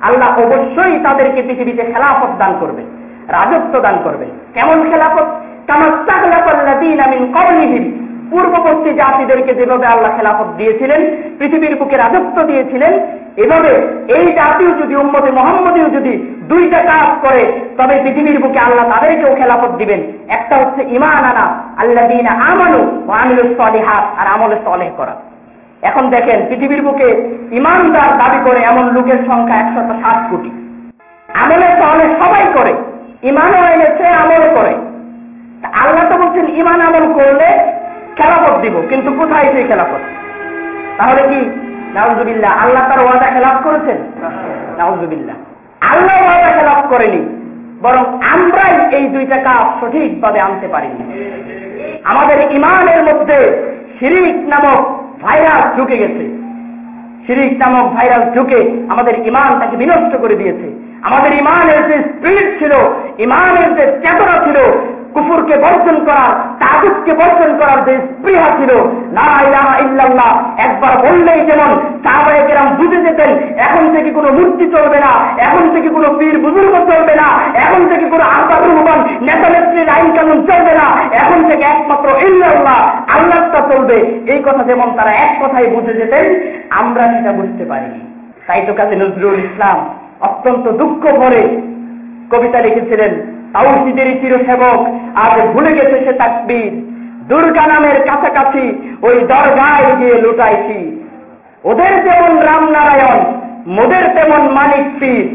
A: আল্লাহ অবশ্যই তাদেরকে পৃথিবীতে খেলাফত দান করবে, রাজত্ব দান করবে। কেমন খেলাফত? কামাস্তাহলাফাল্লাযীনা মিন ক্বাবলিহিম। পূর্ববর্তী জাতিদেরকে যেভাবে আল্লাহ খেলাফত দিয়েছিলেন, পৃথিবীর বুকে রাজত্ব দিয়েছিলেন, এভাবে এই জাতিও যদি, উম্মতে মোহাম্মদীও যদি দুইটা কাজ করে, তবে পৃথিবীর বুকে আল্লাহ তাদেরকেও খেলাফত দিবেন। একটা হচ্ছে ইমান আনা আল্লাহ দিন আমানু আমিল সলিহাত, আর আমলে সলেহ করা। এখন দেখেন, পৃথিবীর বুকে ইমানদার দাবি করে এমন লোকের সংখ্যা একশত ষাট কোটি। আমলে সলে সবাই করে ইমানও এনেছে, আমলও করে। আল্লাহ তো বলছেন ইমান আমল করলে খেলাফত দিব, কিন্তু কোথায় সেই খেলাফত? তাহলে কি? নাউজুবিল্লাহ, আল্লাহ তার ওয়াদা খেলাফ করেছেন? নাউজুবিল্লাহ। আল্লাহ ওয়াদা খেলাফ করেনি, বরং আমরাই এই দুইটা কাজ সঠিকভাবে আনতে পারিনি। আমাদের ইমানের মধ্যে শিরিক নামক ভাইরাস ঢুকে গেছে। শিরিক নামক ভাইরাস ঢুকে আমাদের ইমানটাকে বিনষ্ট করে দিয়েছে। আমাদের ইমানের যে স্পিরিট ছিল, ইমানের যে চেতনা ছিল কুফুরকে বর্জন করার, তাগুতকে বর্জন করার যে স্পৃহা ছিল না ইলাহা ইল্লাল্লাহ, একবার বললেই যেমন সাহাবায়ে কেরাম বুঝে যেতেন, এখন থেকে কোনো মূর্তি চলবে না, এখন থেকে কোনো পীর বুজুর্গ চলবে না, এখন থেকে কোনো আহ্বান রহমান নেতা নেত্রীর আইন কানুন চলবে না, এখন থেকে একমাত্র ইল্লাল্লাহ, আল্লাহটা চলবে। এই কথা যেমন তারা এক কথায় বুঝে যেতেন, আমরা সেটা বুঝতে পারি। তাই তো কাছে নজরুল ইসলাম অত্যন্ত দুঃখ ভরে কবিতা লিখেছিলেন তাওহিদের চিরসেবক, আজ ভুলে গেছে সে তাকবীর। দুর্গা নামের কাছাকাছি ওই দরগায় গিয়ে লুটাইছি। ওদের যেমন রামনারায়ণ মোদের তেমন মানিক পীর।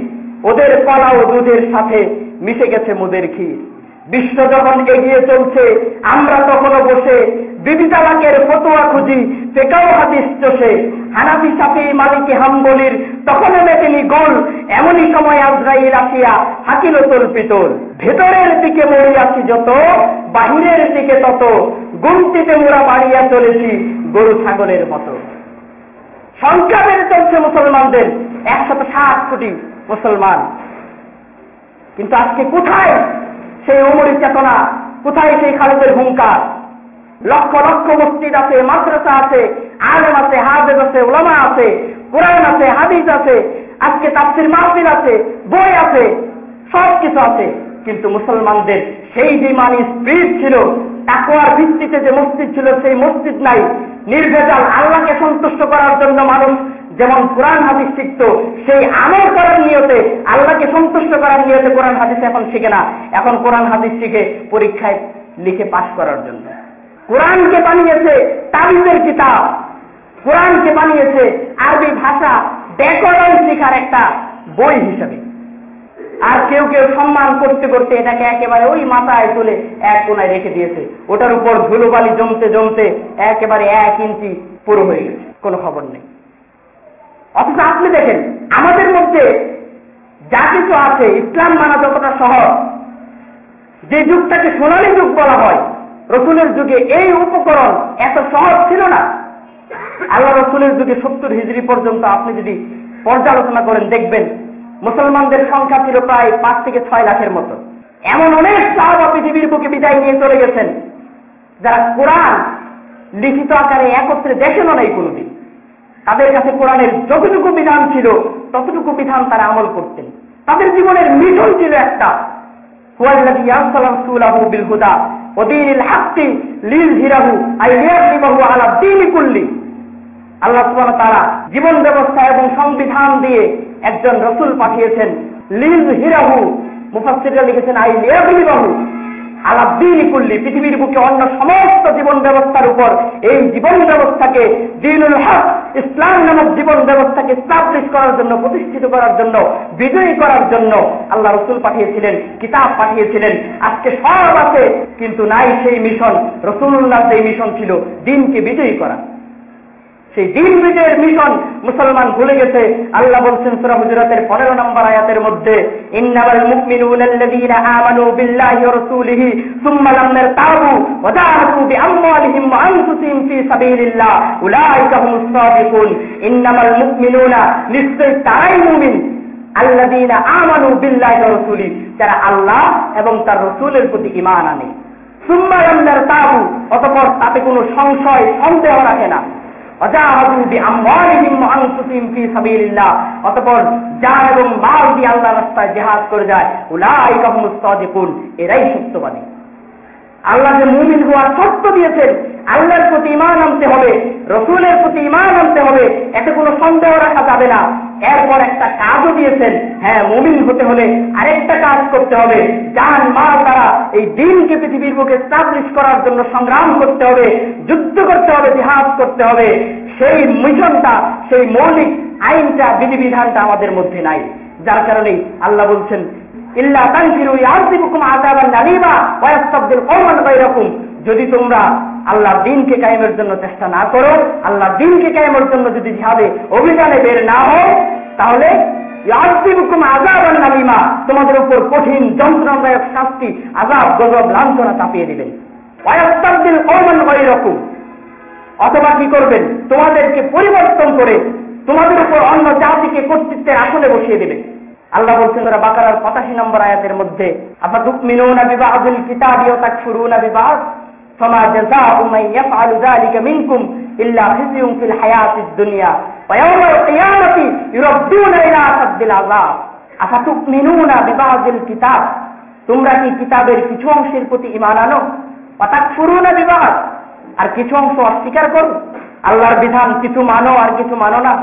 A: ওদের কলা ও দুধের সাথে মিশে গেছে মোদের ক্ষীর। বিশ্ব যখন এগিয়ে চলছে, আমরা তখনও বসে বিবি তালাকের ফতোয়া খুঁজি ফেকাও হাদিস চষে। হানাফি, সাফি, মালিকি, হাম্বলির তখন মেটেনি গোল, এমনই সময় আজরাইল আসিয়া হাকিল তোল পিতল ভেতরের দিকে মরিয়াছি যত, বাহিরের দিকে তত। গুমতিতে মোরা বাড়িয়া চলেছি গরু ছাগলের মতো। সংখ্যা বেড়ে চলছে মুসলমানদের। একশত ষাট কোটি মুসলমান। কিন্তু আজকে কোথায় সেই অমরি চেতনা কোথায়? সেই খালেদের হুঙ্কার লক্ষ লক্ষ মসজিদ আছে, মাদ্রাসা আছে, আলেম আছে হাজেদ আছে ওলামা আছে, কোরআন আছে, হাদিস আছে, আজকে তাফসির মাহফিল আছে, বই আছে সব কিছু আছে। কিন্তু মুসলমানদের সেই যে মানি স্পিরিট ছিল তাকুয়ার ভিত্তিতে যে মসজিদ ছিল, সেই মসজিদ নাই। নির্ভেজাল, আল্লাহকে সন্তুষ্ট করার জন্য মানুষ যেমন কোরআন হাদিস শিখত, সেই আমল করার নিয়তে, আল্লাহকে সন্তুষ্ট করার নিয়তে কোরআন হাদিস এখন শিখে না। এখন কোরআন হাদিস শিখে পরীক্ষায় লিখে পাশ করার জন্য। কোরআনকে বানিয়েছে তাবিজের কিতাব। কোরআনকে বানিয়েছে আরবি ভাষা ব্যাকরণ শেখার একটা বই হিসেবে। আর কেউ কেউ সম্মান করতে করতে এটাকে একেবারে ওই মাথায় তুলে এক কোনায় রেখে দিয়েছে। ওটার উপর ধুলোবালি জমতে জমতে একেবারে এক ইঞ্চি পুরো হয়ে গেছে। কোনো খবর নেই। অথচ আপনি দেখেন, আমাদের মধ্যে যা কিছু আছে, ইসলাম মানা যতটা সহজ, যে যুগটাকে সোনালী যুগ বলা হয়, রসুলের যুগে এই উপকরণ এত সহজ ছিল না। আল্লাহ রসুলের যুগে সত্তর হিজড়ি পর্যন্ত আপনি যদি পর্যালোচনা করেন, দেখবেন মুসলমানদের সংখ্যা ছিল প্রায় পাঁচ থেকে ছয় লাখের মতো। এমন অনেক সাহাবা পৃথিবীর বুকে বিদায় নিয়ে চলে গেছেন, যারা কোরআন লিখিত আকারে একত্রে দেখেনও নাই কোনোদিন। তাদের কাছে কোরআনের যতটুকু বিধান ছিল, ততটুকু বিধান তারা আমল করতেন। তাদের জীবনের মিশন ছিল একটা। আল্লাহ তাআলা জীবন ব্যবস্থা এবং সংবিধান দিয়ে একজন রসুল পাঠিয়েছেন। লিইয়ুযহিরাহু মুফাসসিররা লিখেছেন, আই লিয়াযলিমাহু আলা দীনি কুল্লি পৃথিবীর বুকে অন্য সমস্ত জীবন ব্যবস্থার উপর এই জীবন ব্যবস্থাকে দিনুল হক, ইসলাম নামক জীবন ব্যবস্থাকে স্টাবলিশ করার জন্য, প্রতিষ্ঠিত করার জন্য, বিজয়ী করার জন্য আল্লাহ রসুল পাঠিয়েছিলেন, কিতাব পাঠিয়েছিলেন। আজকে সব আছে, কিন্তু নাই সেই মিশন। রসুল্লাহ সেই মিশন ছিল, দিনকে বিজয়ী করা। সেই দিন বিজয়ের মিশন মুসলমান ভুলে গেছে। আল্লাহ বলছেন, সূরা হুজুরাতের 15 নম্বর আয়াতের মধ্যে আমানু বিল্লাহি ওয়া রাসূলিহি সুম্মা লাম ওয়া জাহাদু বিআমওয়ালিহিম ওয়া আনফুসিহিম সাবিলিল্লাহ, উলাইকা হুমুস সাদিকুন। নিশ্চয় তারাই মুমিন। আমানু বিল্লাহি ওয়া রাসূলি, যারা আল্লাহ এবং তার রাসূলের প্রতি ঈমান আনে। সুম্মা লাম ইয়ারতাবু, অতঃপর তাতে কোনো সংশয়, সন্দেহ রাখে না। অতপর যার এবং মাল দিয়ে আল্লাহ রাস্তায় জেহাদ করে যায়। উলাই কাহমুস্তাদিকুন এরাই সত্যবাদী। আল্লাহ যে মুমিন হওয়ার শর্ত দিয়েছেন, আল্লাহর প্রতি ইমান আনতে হবে, রসুলের প্রতি ইমান আনতে হবে, এতে কোনো সন্দেহ রাখা যাবে না। এরপর একটা কাজও দিয়েছেন। হ্যাঁ মুমিন হতে হলে আরেকটা কাজ করতে হবে। জান মাল দ্বারা এই দিনকে পৃথিবীর বুকে স্টাবলিশ করার জন্য সংগ্রাম করতে হবে, যুদ্ধ করতে হবে, জিহাদ করতে হবে। সেই মিশনটা, সেই মৌলিক আইনটা, বিধিবিধানটা আমাদের মধ্যে নাই। যার কারণে আল্লাহ বলছেন, ইল্লা তানফিরু ইয়াসিবুকুম আযাবান আলীমা ওয়া ইয়াস্তাবদিল কওমান গায়রাকুম। যদি তোমরা আল্লাহর দিনকে কায়েমের জন্য চেষ্টা না করো। আল্লাহর দিনকে কায়েমের জন্য যদি জিহাদে অভিযানে বের না হও, তাহলে তোমাদের উপর কঠিন যন্ত্রণাদায়ক শাস্তি, আযাব, গজব, লাঞ্ছনা চাপিয়ে দিবেন। গায়রাকুম। অথবা কি করবেন? তোমাদেরকে পরিবর্তন করে তোমাদের উপর অন্য জাতিকে কর্তৃত্বের আসলে বসিয়ে দেবে আল্লাহ বলছেন তারা বাকারার পঁচাশি নম্বর আয়াতের মধ্যে আপা তুকমিনুনা বিবাহুল কিতাবি ওয়া না বিবাহ? فما جزاء من يفعل ذلك منكم إلا خزي في الحياة الدنيا ويوم القيامة يردون إلى أشد العذاب أفتؤمنون ببعض الكتاب তোমরা কি কিতাবের কিছু অংশের প্রতি ইমান আনো পাতাক শুরু না বিবাহ আর কিছু অংশ অস্বীকার করো আল্লাহর বিধান কিছু মানো আর কিছু মানো না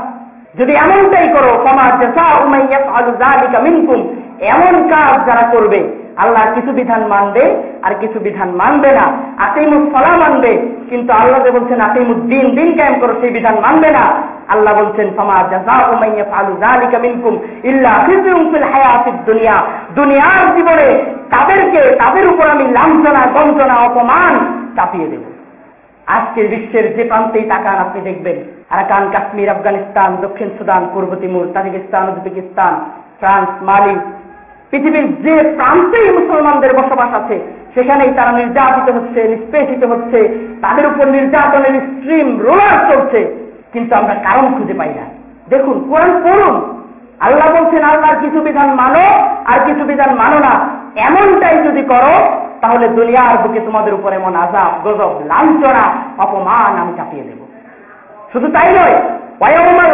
A: যদি এমনটাই করো সমাজ মিনকুম এমন কাজ যারা করবে আল্লাহ কিছু বিধান মানবে আর কিছু বিধান মানবে না। আতিমুসলা মানবে, কিন্তু আল্লাহ যে বলছেন আতিমুদ্দিন দিন কায়েম করো, সেই বিধান মানবে না। আল্লাহ বলছেন দুনিয়া। দুনিয়ার জীবনে তাদেরকে, তাদের উপর আমি লাঞ্ছনা, গঞ্জনা, অপমান চাপিয়ে দেব। আজকের বিশ্বের যে প্রান্তেই তাকান, আপনি দেখবেন, আরাকান, কাশ্মীর, আফগানিস্তান, দক্ষিণ সুদান, পূর্ব Timor, Tajikistan, Uzbekistan, France, Mali পৃথিবীর যে প্রান্তেই মুসলমানদের বসবাস আছে, সেখানেই তারা নির্যাতিত হচ্ছে, নিষ্পেষিত হচ্ছে, তাদের উপর নির্যাতনের স্ট্রিম রোলার চলছে। কিন্তু আমরা কারণ খুঁজে পাই না। দেখুন, কোরআন পড়ুন। আল্লাহ বলছেন আল্লাহর কিছু বিধান মানো, আর কিছু বিধান মানো না। এমনটাই যদি করো, তাহলে দুনিয়ার বুকে তোমাদের উপর এমন আজাব গজব, লাঞ্ছনা, অপমান আমি চাপিয়ে দেব। শুধু তাই নয় ওয়ায়মাল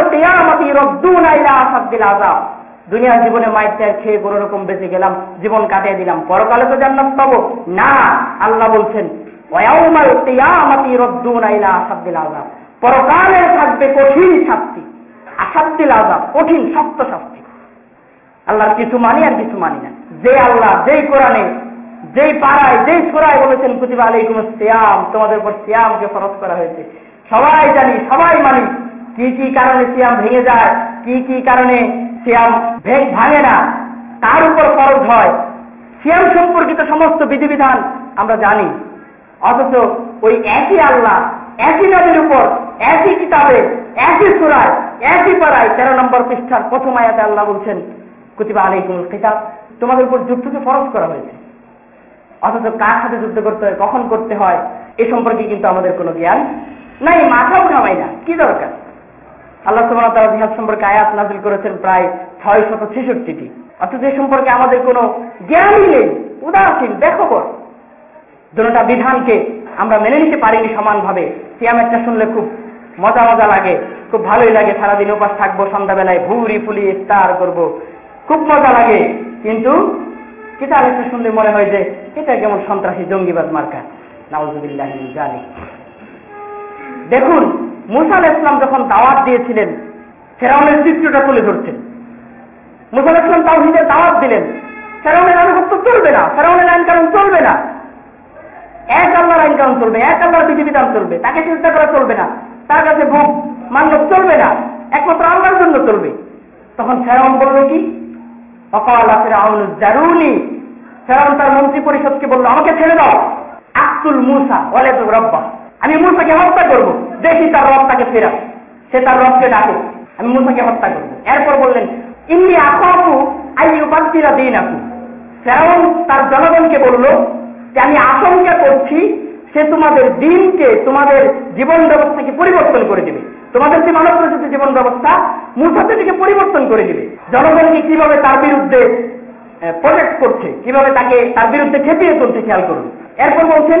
A: দুনিয়ার জীবনে মাইটার খেয়ে কোনো রকম বেঁচে গেলাম, জীবন কাটিয়ে দিলাম, পরকালে তো জান্নাত পাবো। না, আল্লাহ বলছেন পরকালে থাকবে কঠিন শাস্তি আসাদ্দিল আযাব, কঠিন, শক্ত শাস্তি। আল্লাহর কিছু মানি আর কিছু মানি না। যে আল্লাহ, যেই কোরআনে, যেই পাড়ায়, যেই সোরায় বলেছেন, কুতিবা আলাইকুম সিয়াম, তোমাদের উপর সিয়ামকে ফরজ করা হয়েছে। সবাই জানি, সবাই মানি, কি কি কারণে সিয়াম ভেঙে যায়, কি কি কারণে সিয়াম ভাঙে না। তার উপর ফরজ হয়। সিয়াম সম্পর্কিত সমস্ত বিধিবিধান আমরা জানি। অথচ ওই একই আল্লাহ, একই নদীর উপর, একই কিতাবে, একই সুরায়, একই পাড়ায় তেরো নম্বর পৃষ্ঠার প্রথম আয়াতে আল্লাহ বলছেন, কুতিবা আলাইকুম কিতাব। তোমাদের উপর যুদ্ধকে ফরজ করা হয়েছে। অথচ কার সাথে যুদ্ধ করতে হয়, কখন করতে হয়, এ সম্পর্কে কিন্তু আমাদের কোনো জ্ঞান নাই মাথাও ঘামাই না। কি দরকার? আল্লাহ সুবাহ তারা জিহাদ সম্পর্কে আয়াত নাজিল করেছেন প্রায় ছয় শত ছেষট্টিটি। অথচ এ সম্পর্কে আমাদের কোনো জ্ঞানই নেই, উদাসীন দেখো দুটা বিধানকে আমরা মেনে নিতে পারিনি সমানভাবে। সিয়ামেরটা শুনলে খুব মজা মজা লাগে, খুব ভালোই লাগে, সারাদিন উপাস থাকব, সন্ধ্যাবেলায় ভুরি ফুলি ইফতার করব। খুব মজা লাগে, কিন্তু কিতাব একটু শুনলে মনে হয় যে এটা কেমন সন্ত্রাসী জঙ্গিবাদ মার্কা। নাউজুবিল্লাহ জানি দেখুন মুসাল ইসলাম যখন দাওয়াত দিয়েছিলেন, ফেরাউনের চিত্রটা তুলে ধরছেন। মুসাল ইসলাম তাওহিদের দাওয়াত দিলেন। ফেরাউনের আনুগত্য চলবে না, ফেরাউনের আইন কারণ চলবে না। এক আল্লাহর আইন কারণ চলবে, এক আল্লাহর বিধিবিধান চলবে, তাকে চিন্তা করা চলবে না, তার কাছে ভোগ মান্যব চলবে না, একমাত্র আল্লাহর জন্য চলবে। তখন ফেরাউন বলল কি? অকাল ফেরাউন জারুনি। ফেরাউন তার মন্ত্রী পরিষদকে বলল, আমাকে ছেড়ে দাও। আক্তুল মুসা ওয়ালে রব্বা আমি মুসাকে হত্যা করব। দেখি তার রব তাকে ফেরা সে তার রবকে ডাকে আমি মুসাকে হত্যা করব। এরপর বললেন, ইন্নি আকাপু আই উপাত্তিরা দিন আপু ফেরাউন তার জনগণকে বলল যে, আমি আশঙ্কা করছি সে তোমাদের দিনকে, তোমাদের জীবন ব্যবস্থাকে পরিবর্তন করে দিবে। তোমাদের যে মানব রচিত জীবন ব্যবস্থা মুসাতে থেকে পরিবর্তন করে দিবে। জনগণকে কীভাবে তার বিরুদ্ধে প্রজেক্ট করছে, কীভাবে তাকে তার বিরুদ্ধে খেপিয়ে তুলছে, খেয়াল করুন। এরপর বলছেন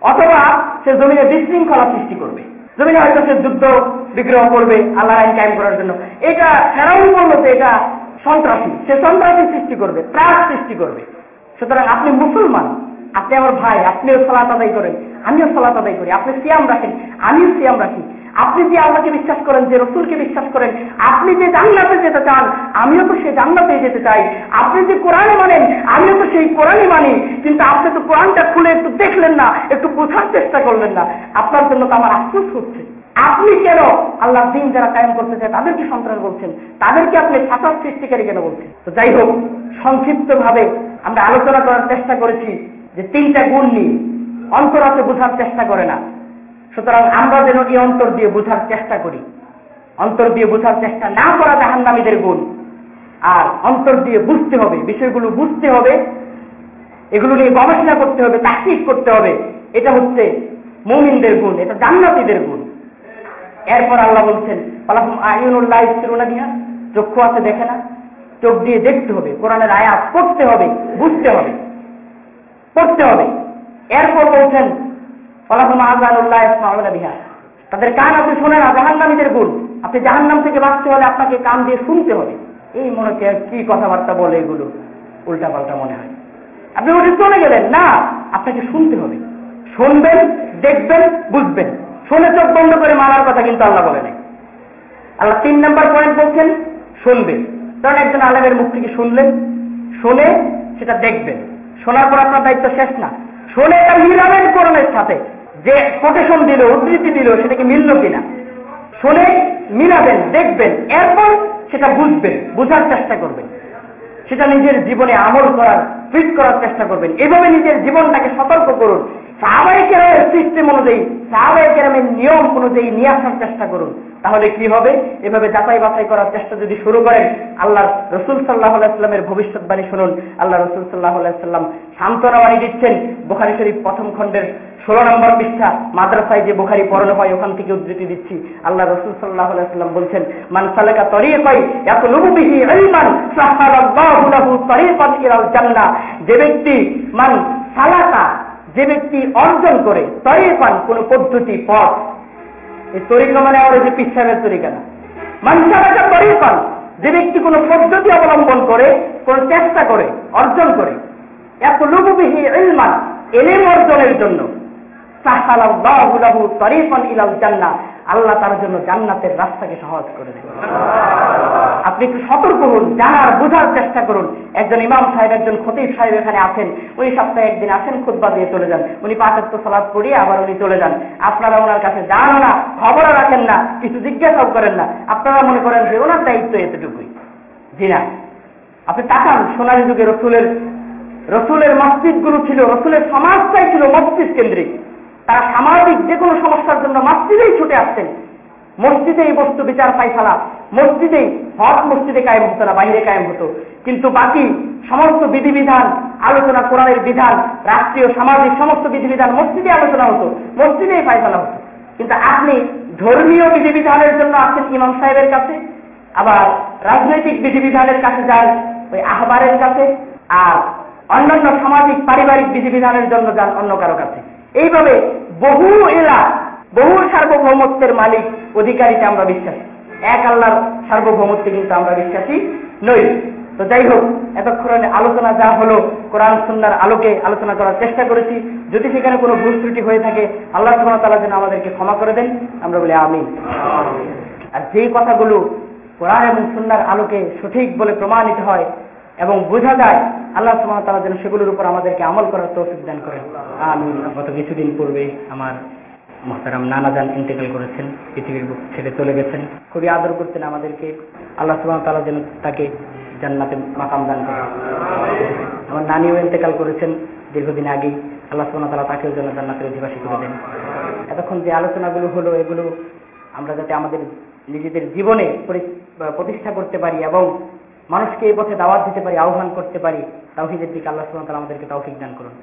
A: অথবা সে জমিনে বিশৃঙ্খলা সৃষ্টি করবে। জমিনে হয়তো সে যুদ্ধ, বিগ্রহ করবে আল্লাহ আইন কায়েম করার জন্য। এটা ফেরাউন তো এটা সন্ত্রাসী। সে সন্ত্রাসী সৃষ্টি করবে ত্রাস সৃষ্টি করবে। সুতরাং আপনি মুসলমান, আপনি আমার ভাই, আপনিও সালাত আদায় করেন, আমিও সালাত আদায় করি, আপনি সিয়াম রাখেন, আমিও সিয়াম রাখি। আপনি যে আল্লাহকে বিশ্বাস করেন, যে রসুলকে বিশ্বাস করেন, আপনি যে জান্নাতে যেতে চান, আমিও তো সেই জান্নাতে যেতে চাই। আপনি যে কোরআনে মানেন, আমিও তো সেই কোরআনই মানি। কিন্তু আপনি তো কোরআনটা খুলে একটু দেখলেন না, একটু বোঝার চেষ্টা করলেন না। আপনার জন্য তো আমার আফসোস হচ্ছে। আপনি কেন আল্লাহ দিন যারা কায়েম করতে চায়, তাদেরকে সন্ত্রাস বলছেন? তাদেরকে আপনি ফাঁসার সৃষ্টিকারী কেন বলছেন? তো যাই হোক সংক্ষিপ্ত ভাবে আমরা আলোচনা করার চেষ্টা করেছি যে তিনটা গুণ নিয়ে। অন্তরাতে বোঝার চেষ্টা করে না। সুতরাং আমরা যেন এই অন্তর দিয়ে বোঝার চেষ্টা করি। অন্তর দিয়ে বোঝার চেষ্টা না করা জাহান্নামীদের গুণ। আর অন্তর দিয়ে বুঝতে হবে, বিষয়গুলো বুঝতে হবে, এগুলো নিয়ে গবেষণা করতে হবে তাকিক করতে হবে। এটা হচ্ছে মৌমিনদের গুণ, এটা জান্নাতীদের গুণ। এরপর আল্লাহ বলছেন পালাহুম আইনুল্লাহ ইস্তিরুনা দিয়া চক্ষু আছে দেখে না। চোখ দিয়ে দেখতে হবে, কোরআনের আয়াত পড়তে হবে, বুঝতে হবে, পড়তে হবে। এরপর বলছেন তাদের কান আপনি শোনে না, জাহান্নামীদের গুণ। আপনি জাহান্নাম থেকে বাঁচতে হলে আপনাকে কান দিয়ে শুনতে হবে। এই মনে কি কথাবার্তা বলে এগুলো? উল্টা পাল্টা মনে হয়। আপনি ওটা চলে গেলেন, না, আপনাকে শুনতে হবে। শুনবেন, দেখবেন, বুঝবেন। শুনে চোখ বন্ধ করে মানার কথা কিন্তু আল্লাহ বলে নাই। আল্লাহ তিন নম্বর পয়েন্ট বলছেন, শুনবেন। কারণ একজন আলমের মুখ থেকে শুনলেন, শুনে সেটা দেখবেন। শোনার পর আপনার দায়িত্ব শেষ না। শুনে এটা মিলাবেন করণের সাথে। যে কোটেশন দিল, উদ্ধৃতি দিল, সেটাকে মিলল কিনা? শুনে মিলাবেন, দেখবেন, এরপর সেটা বুঝবেন, বুঝার চেষ্টা করবেন। সেটা নিজের জীবনে আমল করার ফিট করার চেষ্টা করবেন। এভাবে নিজের জীবনটাকে সতর্ক করুন। সাহাবাই কেরামের সিস্টেম অনুযায়ী, সাহাবাই কেরামের নিয়ম অনুযায়ী নিয়ে আসার চেষ্টা করুন। তাহলে কি হবে? এভাবে যাচাই বাছাই করার চেষ্টা যদি শুরু করেন আল্লাহ রসুল সাল্লাহ আলাইস্লামের ভবিষ্যৎবাণী শুনুন। আল্লাহ রসুল সাল্লাহ আলাইস্লাম সান্ত্বনা বাণী দিচ্ছেন। বোখারি শরীফ প্রথম খণ্ডের ষোলো নম্বর পৃষ্ঠা, মাদ্রাসায় যে বোখারি পড়ানো হয়, ওখান থেকে উদ্ধৃতি দিচ্ছি। আল্লাহ রসুল সাল্লাহ আলাইস্লাম বলছেন, মান সালেকা তরিয়ে পাই এত লুবুবিহি ইলমান সাহাবাল্লাহু তরিকান ইলাল জান্নাহ। যে ব্যক্তি, মান সালাকা যে ব্যক্তি অর্জন করে তরিকান কোন পদ্ধতি, পথ। এই তরিকা মানে আমার যে পিসাবের তরিকা না। মানুষের তরিকান যে ব্যক্তি কোন পদ্ধতি অবলম্বন করে, কোন চেষ্টা করে, অর্জন করে এত লুবুবিহি ইলমান, এলেম অর্জনের জন্য। আল্লাহ তার জন্য জান্নাতের রাস্তাকে সহজ করে দেন। আপনি একটু সতর্ক হন, জানার, বোঝার চেষ্টা করুন। একজন ইমাম সাহেব, একজন খতিব সাহেব এখানে আছেন। উনি সপ্তাহে একদিন আসেন খুদ্া দিয়ে চলে যান। উনি পাঁচাত্তর সালাদ পড়িয়ে আবার উনি চলে যান। আপনারা ওনার কাছে যান না খবরও রাখেন না, কিছু জিজ্ঞাসাও করেন না। আপনারা মনে করেন যে ওনার দায়িত্ব এতটুকুই। জি না। আপনি তাকান সোনালী যুগে রসুলের রসুলের মসজিদগুলো ছিল, রসুলের সমাজটাই ছিল মসজিদ কেন্দ্রিক। তারা সামাজিক যে কোনো সমস্যার জন্য মসজিদেই ছুটে আসতেন মসজিদে এই বস্তু বিচার পাইফালা মসজিদেই হক মসজিদে কায়েম হতো না, বাইরে কায়েম হতো। কিন্তু বাকি সমস্ত বিধিবিধান, আলোচনা কোরআনের বিধান, রাষ্ট্রীয় সামাজিক সমস্ত বিধিবিধান মসজিদে আলোচনা হতো, মসজিদেই পাইফালা হতো। কিন্তু আপনি ধর্মীয় বিধিবিধানের জন্য আসেন ইমাম সাহেবের কাছে, আবার রাজনৈতিক বিধিবিধানের কাছে যান ওই আহবারের কাছে, আর অন্যান্য সামাজিক, পারিবারিক বিধিবিধানের জন্য যান অন্য কারও কাছে। এইভাবে বহু এলা বহু সার্বভৌমত্বের মালিক অধিকারীতে আমরা বিশ্বাসী। এক আল্লাহর সার্বভৌমত্বে কিন্তু আমরা বিশ্বাসী নই। তো যাই হোক এতক্ষণে আলোচনা যা হলো কোরআন সুন্নার আলোকে আলোচনা করার চেষ্টা করেছি। যদি সেখানে কোনো ভুল ত্রুটি হয়ে থাকে আল্লাহ সুবাহ তালা যেন আমাদেরকে ক্ষমা করে দেন। আমরা বলি আমি আর যেই কথাগুলো কোরআন এবং সুন্নার আলোকে সঠিক বলে প্রমাণিত হয় এবং বোঝা যায় আল্লাহ সুবাহ যেন সেগুলোর উপর আমাদেরকে আমল করার তৌফিক দান করেন আমি গত কিছুদিন পূর্বে আমার মোহতারাম নানা যান ইন্তেকাল করেছেন, পৃথিবীর বুক ছেড়ে চলে গেছেন। খুবই আদর করতেন আমাদেরকে। আল্লাহ সুবাহ তালা যেন তাকে জান্নাতে মাকাম দান করেন। আমার নানিও ইন্তেকাল করেছেন। দীর্ঘদিন আগেই আল্লাহ সুবাহ তালা তাকেও যেন জান্নাতের অধিবাসী করে দেন। এতক্ষণ যে আলোচনাগুলো হলো, এগুলো আমরা যাতে আমাদের নিজেদের জীবনে প্রতিষ্ঠা করতে পারি এবং মানুষকে এই পথে দাওয়াত দিতে পারি, আহ্বান করতে পারি, তাওহিদের দিকে আল্লাহ তাআলা আমাদেরকে তৌফিক দান করুন।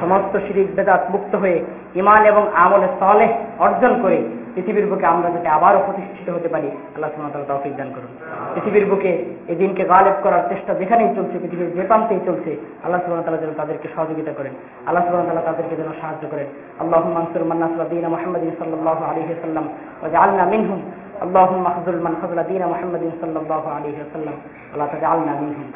A: সমস্ত শিরিক, বেদাত মুক্ত হয়ে ইমান এবং আমলে সালেহ অর্জন করে পৃথিবীর বুকে আমরা যাতে আবারও প্রতিষ্ঠিত হতে পারি, আল্লাহ তাআলা তৌফিক দান করুন। পৃথিবীর বুকে এই দিনকে গালেব করার চেষ্টা যেখানেই চলছে, পৃথিবীর যে প্রান্তেই চলছে, আল্লাহ তাআলা যেন তাদেরকে সহযোগিতা করেন, আল্লাহ তাআলা তাদেরকে যেন সাহায্য করেন। আল্লাহ আনসুর মান নাসরা দীন মুহাম্মাদিন সাল্লাল্লাহু আলাইহি ওয়াসাল্লাম, ওয়া জাআলনা মিনহুম اللهم اخذل من خذل دين محمد صلى الله عليه وسلم. ولا تجعلنا منهم.